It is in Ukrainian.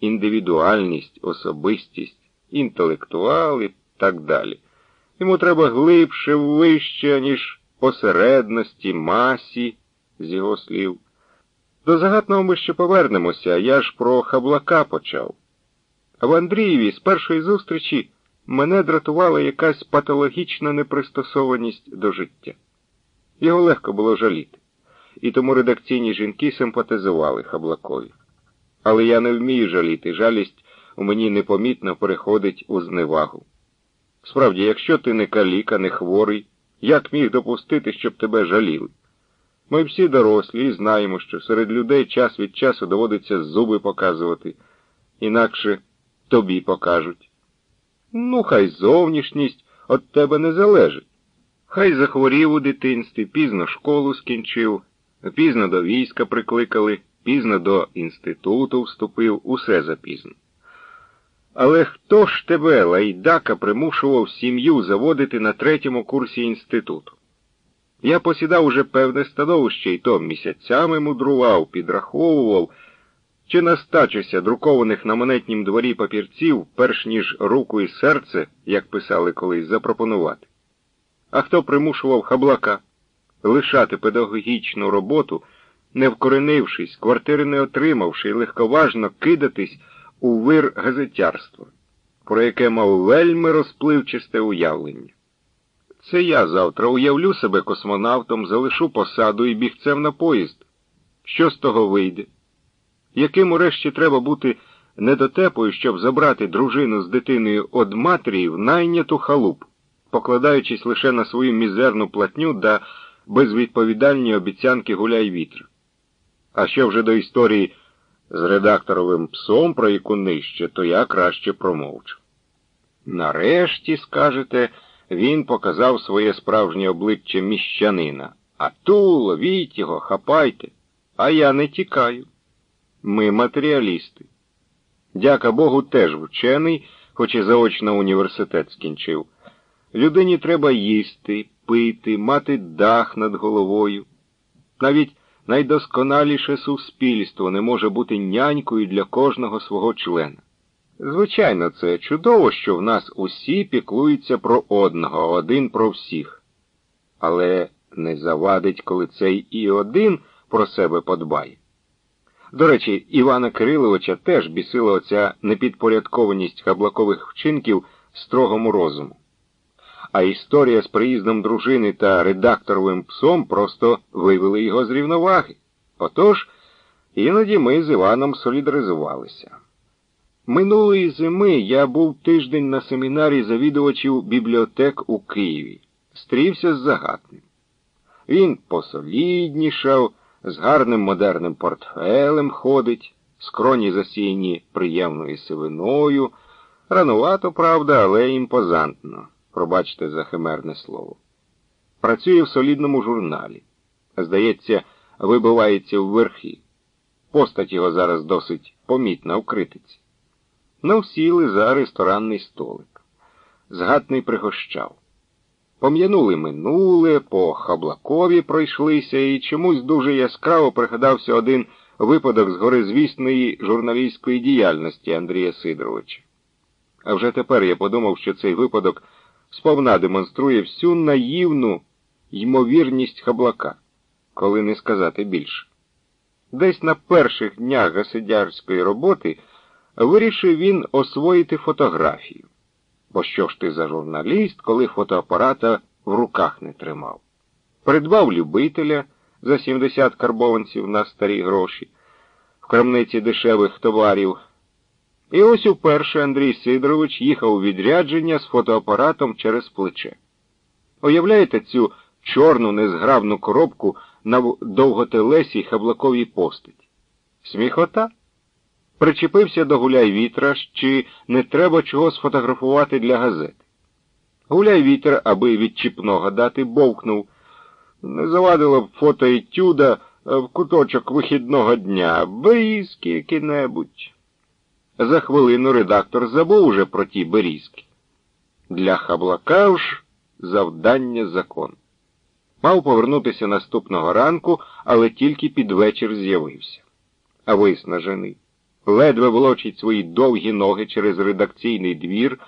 індивідуальність, особистість, інтелектуал і так далі. Йому треба глибше, вище, ніж посередності, масі, з його слів. До загатного ми ще повернемося, я ж про хаблака почав. А в Андрієві з першої зустрічі мене дратувала якась патологічна непристосованість до життя. Його легко було жаліти, і тому редакційні жінки симпатизували Хаблакові. Але я не вмію жаліти, жалість у мені непомітно переходить у зневагу. Справді, якщо ти не каліка, не хворий, як міг допустити, щоб тебе жаліли? Ми всі дорослі і знаємо, що серед людей час від часу доводиться зуби показувати, інакше тобі покажуть. Ну, хай зовнішність від тебе не залежить. Хай захворів у дитинстві, пізно школу скінчив, пізно до війська прикликали, пізно до інституту вступив, усе запізно. Але хто ж тебе, лайдака, примушував сім'ю заводити на третьому курсі інституту? Я посідав уже певне становище і то місяцями мудрував, підраховував, чи настачуся друкованих на монетнім дворі папірців, перш ніж руку і серце, як писали колись, запропонувати. А хто примушував хаблака лишати педагогічну роботу, не вкоренившись, квартири не отримавши легковажно кидатись у вир газетярства, про яке мав вельми розпливчисте уявлення. Це я завтра уявлю себе космонавтом, залишу посаду і бігцем на поїзд. Що з того вийде? Яким урешті треба бути недотепою, щоб забрати дружину з дитиною од матері в найняту халуп, покладаючись лише на свою мізерну платню да безвідповідальні обіцянки гуляй вітр. А що вже до історії з редакторовим псом, про яку нижче, то я краще промовчу. Нарешті, скажете, він показав своє справжнє обличчя міщанина. А ту, ловіть його, хапайте. А я не тікаю. Ми матеріалісти. Дяка Богу, теж вчений, хоч і заочно університет скінчив. Людині треба їсти, пити, мати дах над головою. Навіть найдосконаліше суспільство не може бути нянькою для кожного свого члена. Звичайно, це чудово, що в нас усі піклуються про одного, один про всіх. Але не завадить, коли цей і один про себе подбає. До речі, Івана Кириловича теж бісила оця непідпорядкованість хаблакових вчинків строгому розуму. А історія з приїздом дружини та редакторовим псом просто вивели його з рівноваги. Отож, іноді ми з Іваном солідаризувалися. Минулої зими я був тиждень на семінарі завідувачів бібліотек у Києві. Стрівся з загатним. Він посоліднішав, з гарним модерним портфелем ходить, скроні засіяні приємною сивиною. Ранувато, правда, але імпозантно. Пробачте за химерне слово. Працює в солідному журналі. Здається, вибивається в верхи. Постать його зараз досить помітна в критиці. Навсіли за ресторанний столик. Згадний пригощав. Пом'янули минуле, по Хаблакові пройшлися, і чомусь дуже яскраво пригадався один випадок з горизвісної журналістської діяльності Андрія Сидоровича. А вже тепер я подумав, що цей випадок сповна демонструє всю наївну ймовірність хаблака, коли не сказати більше. Десь на перших днях гасидярської роботи вирішив він освоїти фотографію. Бо що ж ти за журналіст, коли фотоапарата в руках не тримав? Придбав любителя за 70 карбованців на старі гроші, в крамниці дешевих товарів. І ось уперше Андрій Сидорович їхав у відрядження з фотоапаратом через плече. Уявляєте цю чорну незграбну коробку на довготелесій хаблаковій постаті? Сміхота? Причепився до гуляй вітра, чи не треба чого сфотографувати для газети. Гуляй вітер, аби відчіпного дати, бовкнув. Не завадило б фото етюда в куточок вихідного дня, берізки які-небудь. За хвилину редактор забув уже про ті берізки. Для хаблака ж завдання закон. Мав повернутися наступного ранку, але тільки під вечір з'явився. А виснажений. ледве волочить свої довгі ноги через редакційний двір,